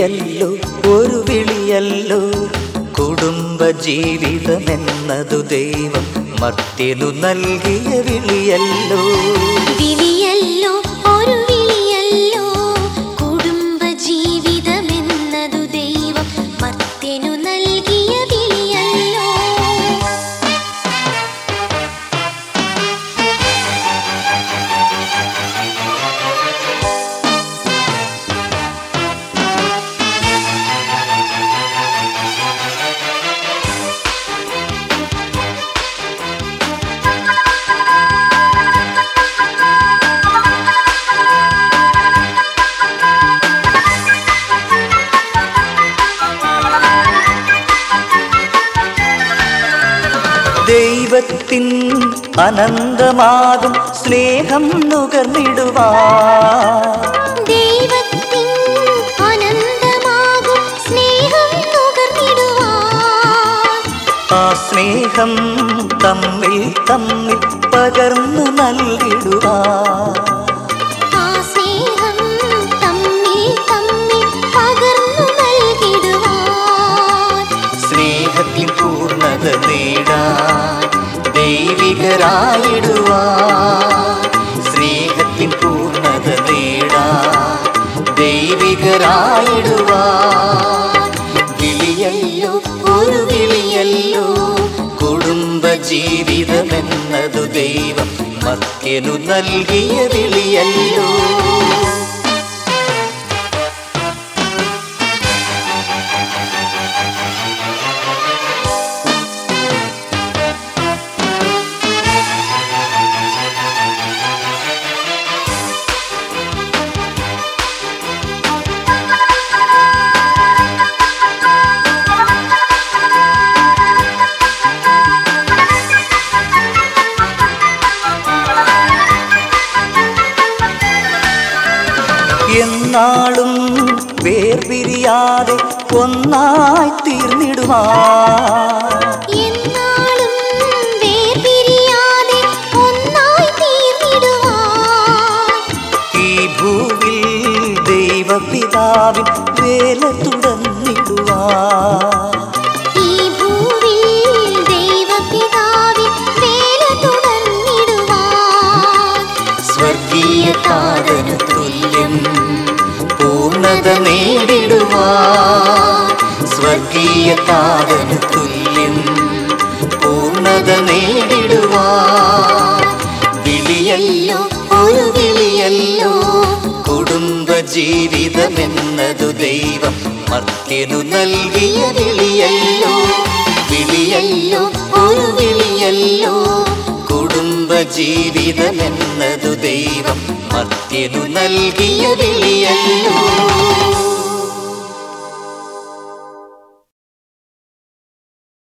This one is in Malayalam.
വിളിയല്ലോ ഒരു വിളിയല്ലോ. കുടുംബ ജീവിതമെന്നതു ദൈവം മത്തിലു നൽകിയ വിളിയല്ലോ. ദൈവത്തിൻ അനന്തമാകും സ്നേഹം നുകർന്നിടുവാ ആ സ്നേഹം തമ്മിൽ തമ്മിൽ പകർന്നു നൽകിടുവാ സ്നേഹത്തിൻ പൂർണത നേടാൻ ദൈവികരായിടുവാ. സ്നേഹത്തിൻ പൂർണത നേടാൻ ദൈവികരായിടുവാ. വിളിയല്ലോ ഒരു വിളിയല്ലോ. കുടുംബ ജീവിതമെന്നതു ദൈവം മക്കനു നൽകിയ വിളിയല്ലോ. എന്നാളും വേർപിരിയാതെ ഒന്നായി തീർന്നിടുവാ എന്നാളും വേർപിരിയാതെ ഒന്നായി ഭൂവിൽ ദൈവപിതാവിൻ വേല തുടർന്നിടുവാ പൂർണത നേടിടുവാ സ്വർഗീയ താതനു തുല്യം പൂർണത നേടിടുവാ വിളിയല്ലോ ഒരു വിളിയല്ലോ കുടുംബ ജീവിതമെന്നതു ദൈവം മർത്യനു നൽകിയ വിളിയല്ലോ. വിളിയല്ലോ ഒരു വിളിയല്ലോ കുടുംബ ജീവിതമെന്നതു ദൈവം മർത്യനു നൽകിയ വിളിയല്ലോ.